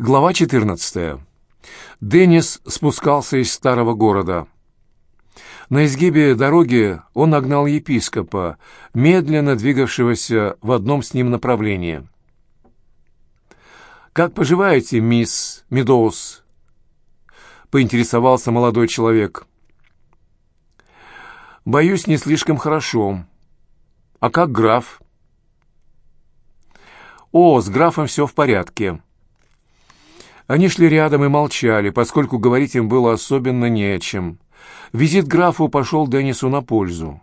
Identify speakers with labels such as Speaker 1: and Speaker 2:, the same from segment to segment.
Speaker 1: Глава 14. Деннис спускался из старого города. На изгибе дороги он нагнал епископа, медленно двигавшегося в одном с ним направлении. «Как поживаете, мисс Медоуз?» — поинтересовался молодой человек. «Боюсь, не слишком хорошо. А как граф?» «О, с графом все в порядке». Они шли рядом и молчали, поскольку говорить им было особенно не о чем. Визит графу пошел Деннису на пользу.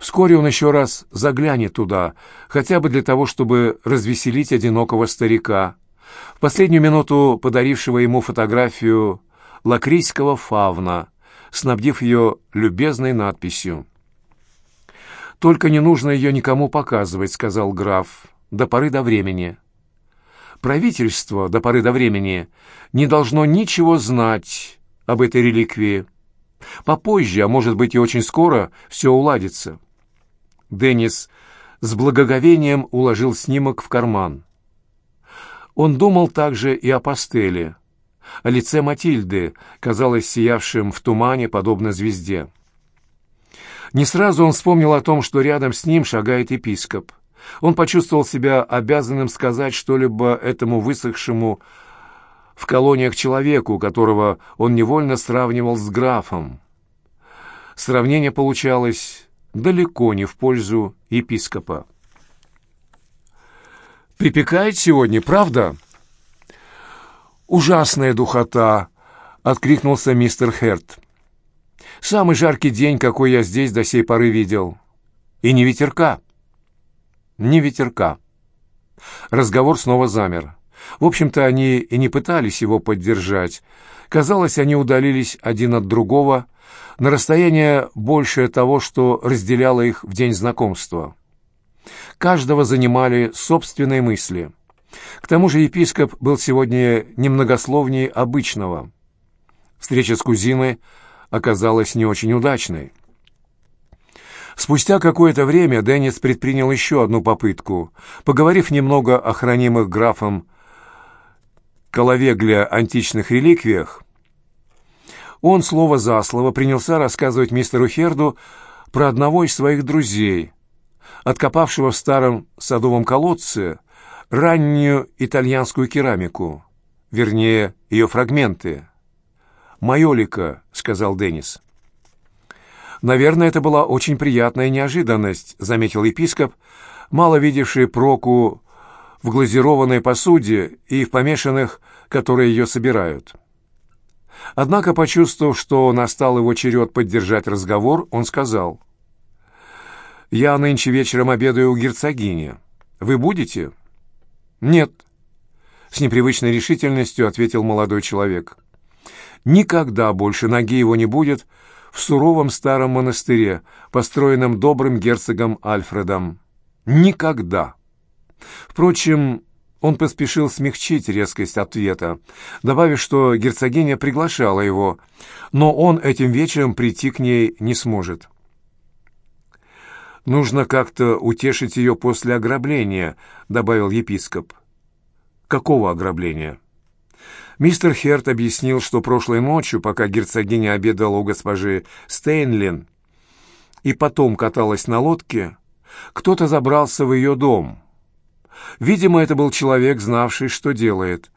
Speaker 1: Вскоре он еще раз заглянет туда, хотя бы для того, чтобы развеселить одинокого старика, в последнюю минуту подарившего ему фотографию лакрийского фавна, снабдив ее любезной надписью. «Только не нужно ее никому показывать», — сказал граф, — «до поры до времени» правительство до поры до времени не должно ничего знать об этой реликвии. Попозже, а может быть и очень скоро, все уладится. Деннис с благоговением уложил снимок в карман. Он думал также и о пастели. О лице Матильды, казалось сиявшим в тумане, подобно звезде. Не сразу он вспомнил о том, что рядом с ним шагает епископ. Он почувствовал себя обязанным сказать что-либо этому высохшему в колониях человеку, которого он невольно сравнивал с графом. Сравнение получалось далеко не в пользу епископа. «Припекает сегодня, правда?» «Ужасная духота!» — откликнулся мистер Херт. «Самый жаркий день, какой я здесь до сей поры видел. И не ветерка» ни ветерка. Разговор снова замер. В общем-то, они и не пытались его поддержать. Казалось, они удалились один от другого на расстояние большее того, что разделяло их в день знакомства. Каждого занимали собственные мысли. К тому же епископ был сегодня немногословнее обычного. Встреча с кузиной оказалась не очень удачной. Спустя какое-то время Деннис предпринял еще одну попытку. Поговорив немного о хранимых графом Коловегле античных реликвиях, он слово за слово принялся рассказывать мистеру Херду про одного из своих друзей, откопавшего в старом садовом колодце раннюю итальянскую керамику, вернее, ее фрагменты. «Майолика», — сказал Деннис. «Наверное, это была очень приятная неожиданность», — заметил епископ, мало видевший проку в глазированной посуде и в помешанных, которые ее собирают. Однако, почувствовав, что настал его черед поддержать разговор, он сказал, «Я нынче вечером обедаю у герцогини. Вы будете?» «Нет», — с непривычной решительностью ответил молодой человек. «Никогда больше ноги его не будет в суровом старом монастыре, построенном добрым герцогом Альфредом. Никогда. Впрочем, он поспешил смягчить резкость ответа, добавив, что герцогиня приглашала его, но он этим вечером прийти к ней не сможет. «Нужно как-то утешить ее после ограбления», — добавил епископ. «Какого ограбления?» Мистер Херт объяснил, что прошлой ночью, пока герцогиня обедала у госпожи Стейнлин и потом каталась на лодке, кто-то забрался в ее дом. Видимо, это был человек, знавший, что делает,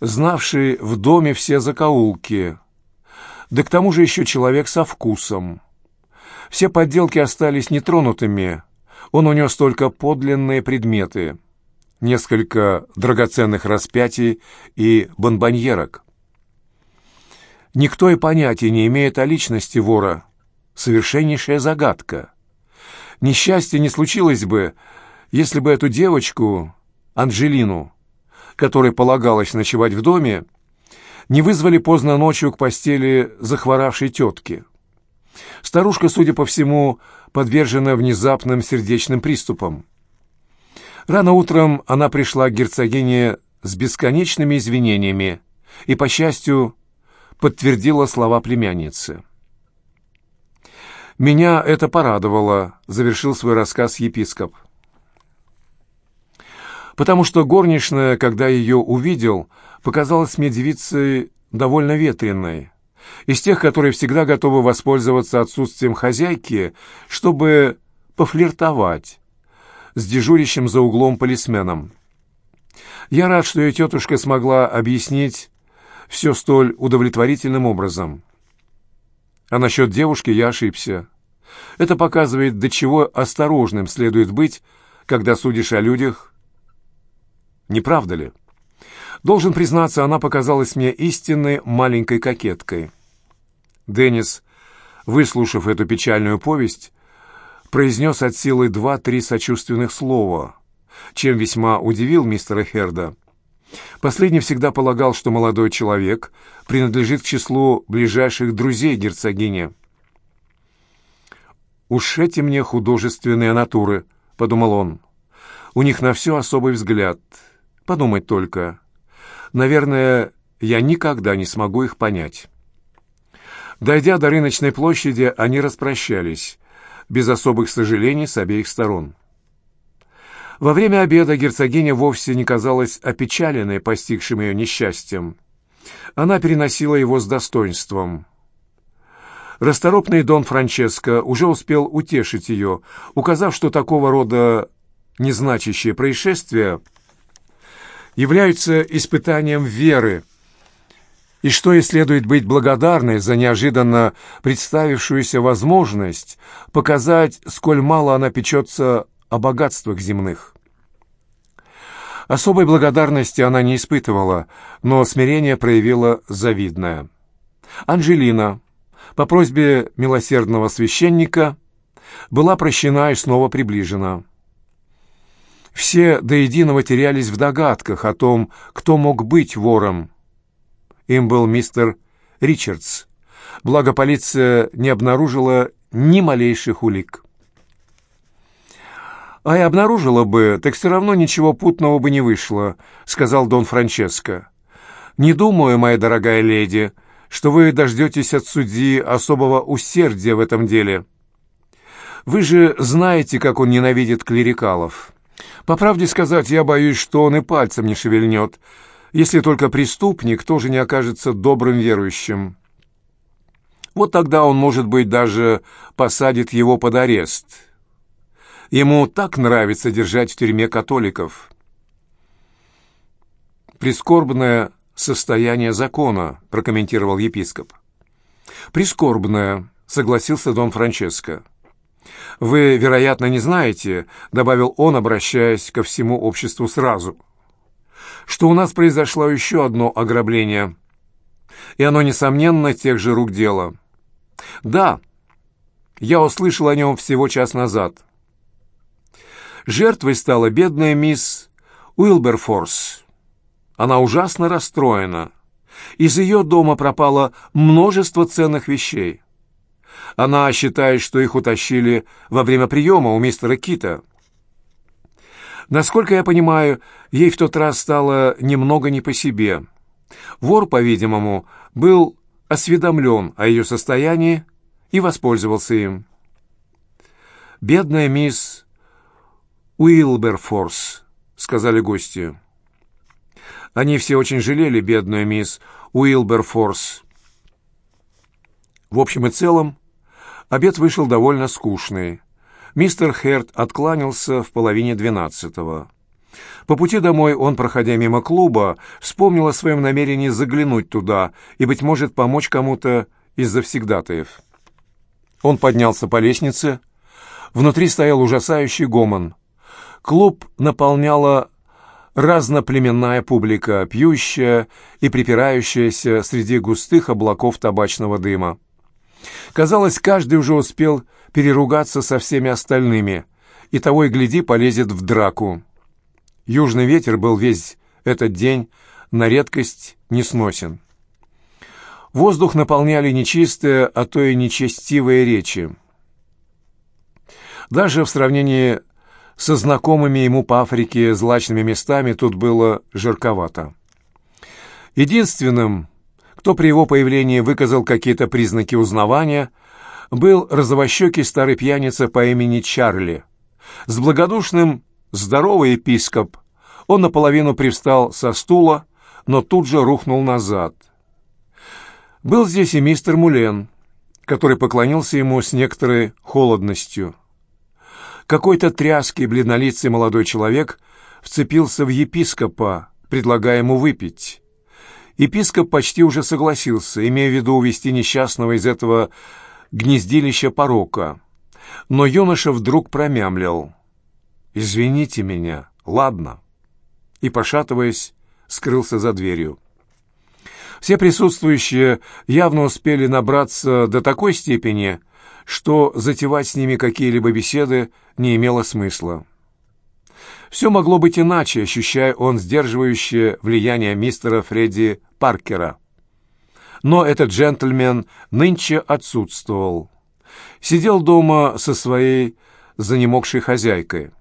Speaker 1: знавший в доме все закоулки, да к тому же еще человек со вкусом. Все подделки остались нетронутыми, он унес только подлинные предметы — несколько драгоценных распятий и бонбоньерок. Никто и понятия не имеет о личности вора. Совершеннейшая загадка. Несчастье не случилось бы, если бы эту девочку, Анжелину, которой полагалось ночевать в доме, не вызвали поздно ночью к постели захворавшей тетки. Старушка, судя по всему, подвержена внезапным сердечным приступам. Рано утром она пришла к герцогине с бесконечными извинениями и, по счастью, подтвердила слова племянницы. «Меня это порадовало», — завершил свой рассказ епископ. Потому что горничная, когда ее увидел, показалась мне девицей довольно ветреной, из тех, которые всегда готовы воспользоваться отсутствием хозяйки, чтобы пофлиртовать с дежурящим за углом полисменом. Я рад, что ее тетушка смогла объяснить все столь удовлетворительным образом. А насчет девушки я ошибся. Это показывает, до чего осторожным следует быть, когда судишь о людях. Не правда ли? Должен признаться, она показалась мне истинной маленькой кокеткой. Деннис, выслушав эту печальную повесть, произнес от силы два-три сочувственных слова, чем весьма удивил мистера Херда. Последний всегда полагал, что молодой человек принадлежит к числу ближайших друзей герцогини. «Уж эти мне художественные натуры», — подумал он. «У них на все особый взгляд. Подумать только. Наверное, я никогда не смогу их понять». Дойдя до рыночной площади, они распрощались, без особых сожалений с обеих сторон. Во время обеда герцогиня вовсе не казалась опечаленной постигшим ее несчастьем. Она переносила его с достоинством. Расторопный Дон Франческо уже успел утешить ее, указав, что такого рода незначащие происшествия являются испытанием веры, и что ей следует быть благодарной за неожиданно представившуюся возможность показать, сколь мало она печется о богатствах земных. Особой благодарности она не испытывала, но смирение проявила завидное. Анжелина, по просьбе милосердного священника, была прощена и снова приближена. Все до единого терялись в догадках о том, кто мог быть вором. Им был мистер Ричардс. Благо полиция не обнаружила ни малейших улик. «А и обнаружила бы, так все равно ничего путного бы не вышло», — сказал Дон Франческо. «Не думаю, моя дорогая леди, что вы дождетесь от судьи особого усердия в этом деле. Вы же знаете, как он ненавидит клерикалов. По правде сказать, я боюсь, что он и пальцем не шевельнет, если только преступник тоже не окажется добрым верующим. Вот тогда он, может быть, даже посадит его под арест». Ему так нравится держать в тюрьме католиков. «Прискорбное состояние закона», — прокомментировал епископ. «Прискорбное», — согласился Дон Франческо. «Вы, вероятно, не знаете», — добавил он, обращаясь ко всему обществу сразу, «что у нас произошло еще одно ограбление, и оно, несомненно, тех же рук дело. Да, я услышал о нем всего час назад». Жертвой стала бедная мисс Уилберфорс. Она ужасно расстроена. Из ее дома пропало множество ценных вещей. Она считает, что их утащили во время приема у мистера Кита. Насколько я понимаю, ей в тот раз стало немного не по себе. Вор, по-видимому, был осведомлен о ее состоянии и воспользовался им. Бедная мисс «Уилберфорс», — сказали гости. Они все очень жалели бедную мисс Уилберфорс. В общем и целом, обед вышел довольно скучный. Мистер Херт откланялся в половине двенадцатого. По пути домой он, проходя мимо клуба, вспомнил о своем намерении заглянуть туда и, быть может, помочь кому-то из завсегдатаев. Он поднялся по лестнице. Внутри стоял ужасающий гомон. Клуб наполняла разноплеменная публика, пьющая и припирающаяся среди густых облаков табачного дыма. Казалось, каждый уже успел переругаться со всеми остальными, и того и гляди полезет в драку. Южный ветер был весь этот день на редкость несносен. Воздух наполняли нечистые, а то и нечестивые речи. Даже в сравнении со знакомыми ему по Африке злачными местами тут было жарковато. Единственным, кто при его появлении выказал какие-то признаки узнавания, был розовощекий старый пьяница по имени Чарли. С благодушным здоровый епископ Он наполовину привстал со стула, но тут же рухнул назад. Был здесь и мистер Мулен, который поклонился ему с некоторой холодностью. Какой-то тряский, бледнолицый молодой человек вцепился в епископа, предлагая ему выпить. Епископ почти уже согласился, имея в виду увести несчастного из этого гнездилища порока. Но юноша вдруг промямлил. «Извините меня, ладно» и, пошатываясь, скрылся за дверью. Все присутствующие явно успели набраться до такой степени, что затевать с ними какие-либо беседы не имело смысла. Все могло быть иначе, ощущая он сдерживающее влияние мистера Фредди Паркера. Но этот джентльмен нынче отсутствовал. Сидел дома со своей занемогшей хозяйкой.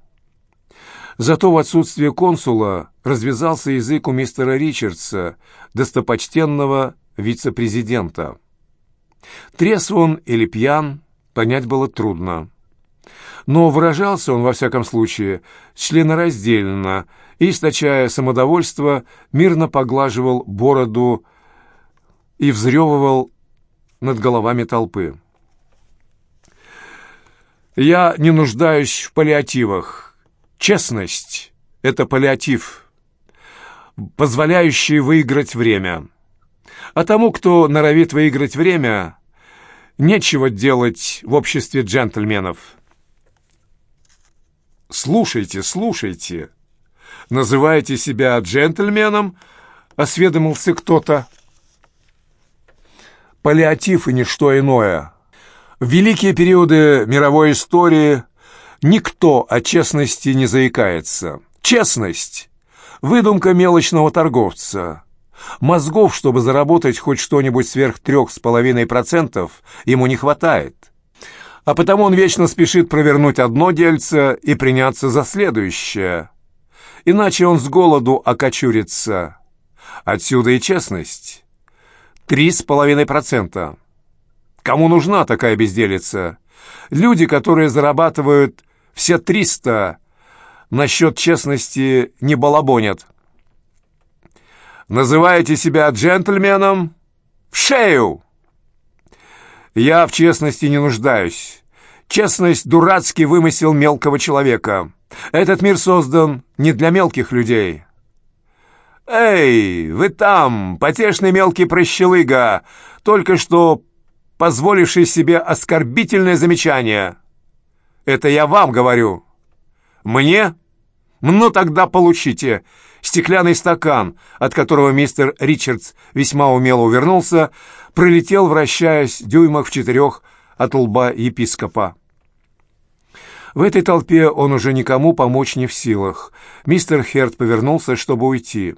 Speaker 1: Зато в отсутствие консула развязался язык у мистера Ричардса, достопочтенного вице-президента. Трезв он или пьян, понять было трудно. Но выражался он, во всяком случае, членораздельно и, источая самодовольство, мирно поглаживал бороду и взрёвывал над головами толпы. «Я не нуждаюсь в паллиативах», Честность — это паллиатив, позволяющий выиграть время. А тому, кто норовит выиграть время, нечего делать в обществе джентльменов. «Слушайте, слушайте. Называете себя джентльменом?» — осведомился кто-то. Паллиатив и ничто иное. В великие периоды мировой истории Никто о честности не заикается. Честность — выдумка мелочного торговца. Мозгов, чтобы заработать хоть что-нибудь сверх трех с половиной процентов, ему не хватает. А потому он вечно спешит провернуть одно дельце и приняться за следующее. Иначе он с голоду окочурится. Отсюда и честность. Три с половиной процента. Кому нужна такая безделица? Люди, которые зарабатывают все триста насчет честности не балабонят. Называете себя джентльменом? В шею! Я в честности не нуждаюсь. Честность — дурацкий вымысел мелкого человека. Этот мир создан не для мелких людей. «Эй, вы там, потешный мелкий прощелыга, только что позволивший себе оскорбительное замечание!» Это я вам говорю. Мне? Ну тогда получите. Стеклянный стакан, от которого мистер Ричардс весьма умело увернулся, пролетел, вращаясь дюймах в четырех от лба епископа. В этой толпе он уже никому помочь не в силах. Мистер Херт повернулся, чтобы уйти.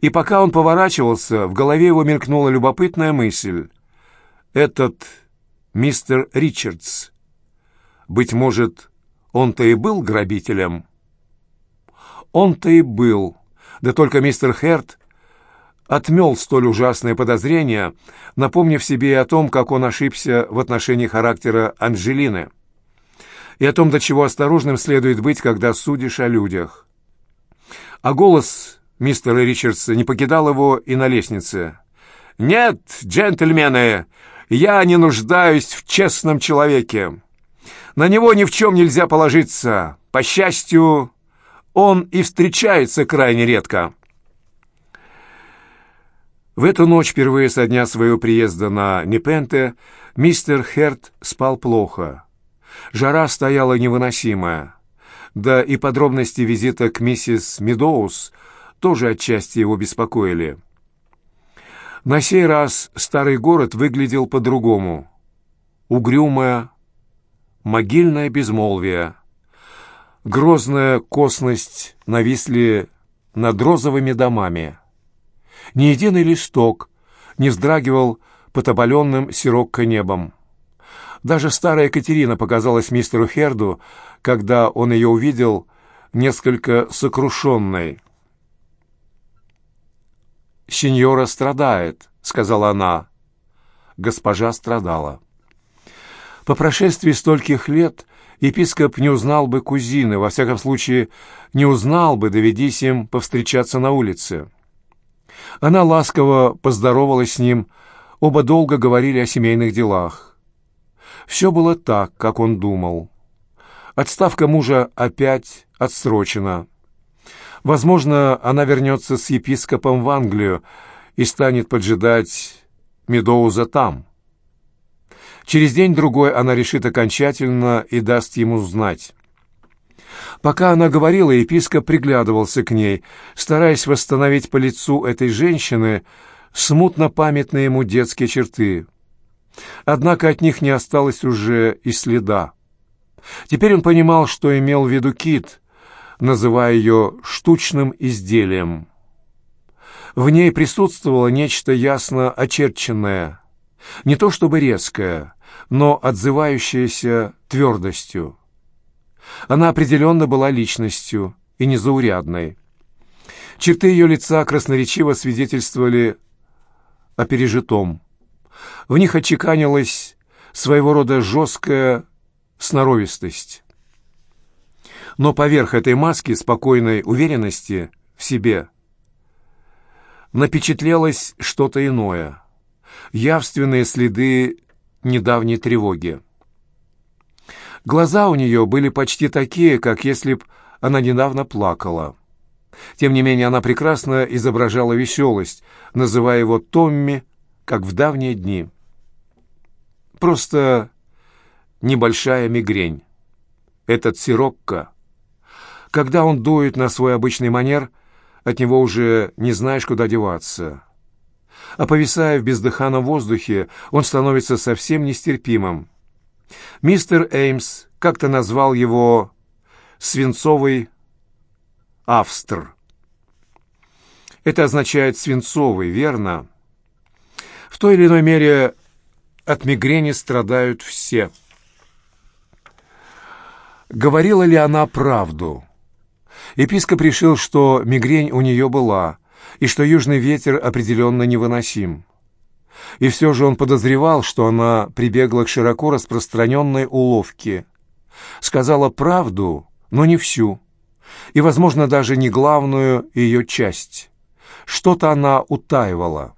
Speaker 1: И пока он поворачивался, в голове его мелькнула любопытная мысль. Этот мистер Ричардс быть может, он-то и был грабителем? Он-то и был. Да только мистер Херт отмел столь ужасное подозрение, напомнив себе и о том, как он ошибся в отношении характера Анжелины, и о том, до чего осторожным следует быть, когда судишь о людях. А голос мистера Ричардса не покидал его и на лестнице. «Нет, джентльмены, я не нуждаюсь в честном человеке. На него ни в чем нельзя положиться. По счастью, он и встречается крайне редко. В эту ночь, впервые со дня своего приезда на Непенте, мистер Херт спал плохо. Жара стояла невыносимая. Да и подробности визита к миссис Медоуз тоже отчасти его беспокоили. На сей раз старый город выглядел по-другому. Угрюмая, могильное безмолвие. Грозная косность нависли над розовыми домами. Ни единый листок не вздрагивал под оболенным сирокко небом. Даже старая Екатерина показалась мистеру Херду, когда он ее увидел, несколько сокрушенной. «Сеньора страдает», — сказала она. Госпожа страдала. По прошествии стольких лет епископ не узнал бы кузины, во всяком случае, не узнал бы, доведись им повстречаться на улице. Она ласково поздоровалась с ним, оба долго говорили о семейных делах. Все было так, как он думал. Отставка мужа опять отсрочена. Возможно, она вернется с епископом в Англию и станет поджидать Медоуза там. Через день-другой она решит окончательно и даст ему знать. Пока она говорила, епископ приглядывался к ней, стараясь восстановить по лицу этой женщины смутно памятные ему детские черты. Однако от них не осталось уже и следа. Теперь он понимал, что имел в виду Кит, называя ее «штучным изделием». В ней присутствовало нечто ясно очерченное, не то чтобы резкое, но отзывающееся твердостью. Она определенно была личностью и незаурядной. Черты ее лица красноречиво свидетельствовали о пережитом. В них отчеканилась своего рода жесткая сноровистость. Но поверх этой маски спокойной уверенности в себе напечатлелось что-то иное, явственные следы недавней тревоги. Глаза у нее были почти такие, как если б она недавно плакала. Тем не менее, она прекрасно изображала веселость, называя его Томми, как в давние дни. Просто небольшая мигрень. Этот сирокко. Когда он дует на свой обычный манер, от него уже не знаешь, куда деваться. А повисая в бездыханном воздухе, он становится совсем нестерпимым. Мистер Эймс как-то назвал его «свинцовый австр». Это означает «свинцовый», верно? В той или иной мере от мигрени страдают все. Говорила ли она правду? Епископ решил, что мигрень у нее была, и что южный ветер определенно невыносим. И все же он подозревал, что она прибегла к широко распространенной уловке. Сказала правду, но не всю. И, возможно, даже не главную ее часть. Что-то она утаивала.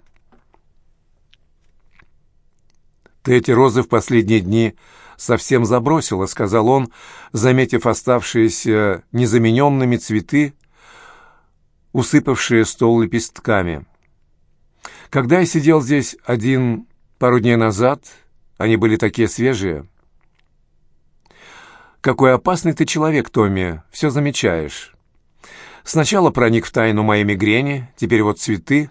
Speaker 1: «Ты эти розы в последние дни совсем забросила», — сказал он, заметив оставшиеся незамененными цветы, усыпавшие стол лепестками. Когда я сидел здесь один пару дней назад, они были такие свежие. Какой опасный ты человек, Томми, все замечаешь. Сначала проник в тайну моей мигрени, теперь вот цветы.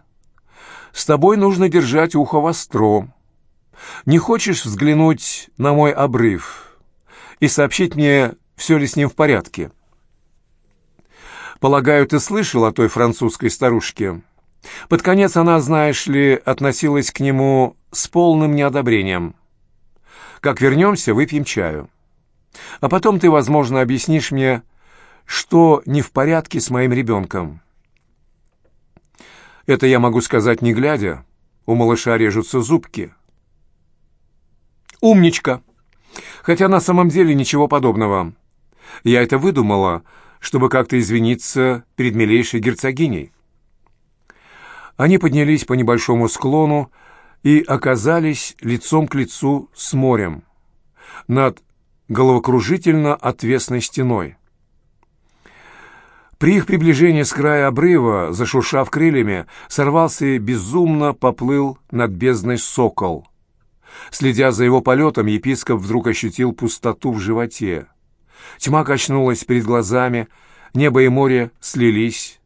Speaker 1: С тобой нужно держать ухо востро. Не хочешь взглянуть на мой обрыв и сообщить мне, все ли с ним в порядке? Полагаю, ты слышал о той французской старушке?» Под конец она, знаешь ли, относилась к нему с полным неодобрением. «Как вернемся, выпьем чаю. А потом ты, возможно, объяснишь мне, что не в порядке с моим ребенком». Это я могу сказать не глядя. У малыша режутся зубки. «Умничка!» Хотя на самом деле ничего подобного. Я это выдумала, чтобы как-то извиниться перед милейшей герцогиней. Они поднялись по небольшому склону и оказались лицом к лицу с морем над головокружительно отвесной стеной. При их приближении с края обрыва, зашуршав крыльями, сорвался и безумно поплыл над бездной сокол. Следя за его полетом, епископ вдруг ощутил пустоту в животе. Тьма качнулась перед глазами, небо и море слились,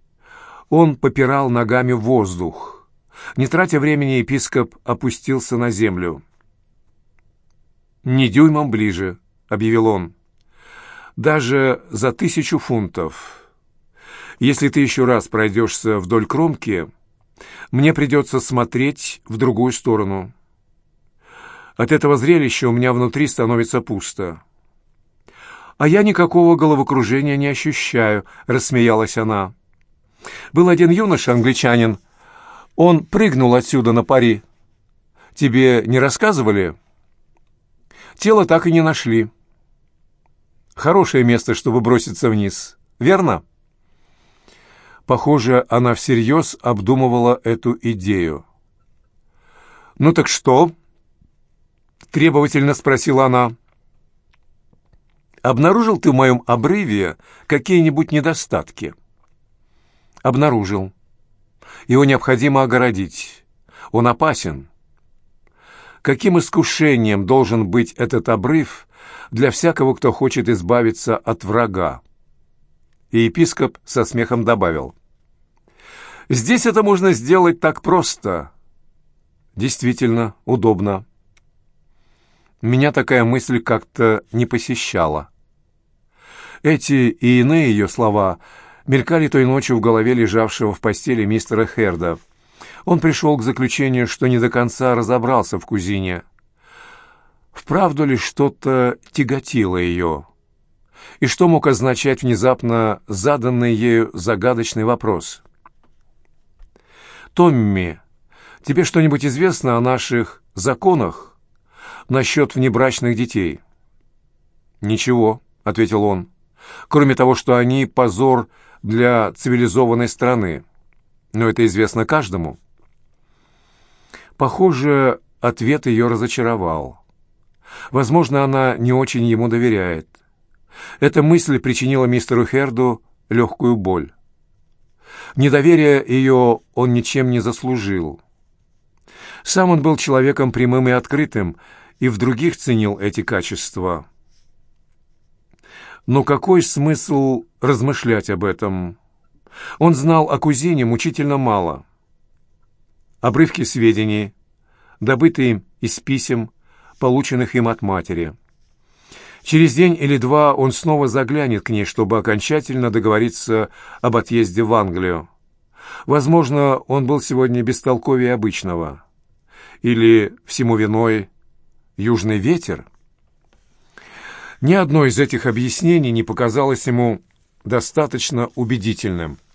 Speaker 1: он попирал ногами воздух. Не тратя времени, епископ опустился на землю. «Не дюймом ближе», — объявил он. «Даже за тысячу фунтов. Если ты еще раз пройдешься вдоль кромки, мне придется смотреть в другую сторону. От этого зрелища у меня внутри становится пусто». «А я никакого головокружения не ощущаю», — рассмеялась она. Был один юноша-англичанин. Он прыгнул отсюда на пари. Тебе не рассказывали? Тело так и не нашли. Хорошее место, чтобы броситься вниз. Верно?» Похоже, она всерьез обдумывала эту идею. «Ну так что?» — требовательно спросила она. «Обнаружил ты в моем обрыве какие-нибудь недостатки?» «Обнаружил. Его необходимо огородить. Он опасен. Каким искушением должен быть этот обрыв для всякого, кто хочет избавиться от врага?» И епископ со смехом добавил. Здесь это можно сделать так просто. Действительно, удобно. Меня такая мысль как-то не посещала. Эти и иные ее слова мелькали той ночью в голове лежавшего в постели мистера Херда. Он пришел к заключению, что не до конца разобрался в кузине. Вправду ли что-то тяготило ее? И что мог означать внезапно заданный ею загадочный вопрос? «Томми, тебе что-нибудь известно о наших законах насчет внебрачных детей?» «Ничего», — ответил он, — «кроме того, что они позор для цивилизованной страны. Но это известно каждому». Похоже, ответ ее разочаровал. Возможно, она не очень ему доверяет. Эта мысль причинила мистеру Херду легкую боль. Недоверие ее он ничем не заслужил. Сам он был человеком прямым и открытым, и в других ценил эти качества. Но какой смысл размышлять об этом? Он знал о кузине мучительно мало. Обрывки сведений, добытые из писем, полученных им от матери – Через день или два он снова заглянет к ней, чтобы окончательно договориться об отъезде в Англию. Возможно, он был сегодня бестолковее обычного. Или всему виной южный ветер? Ни одно из этих объяснений не показалось ему достаточно убедительным –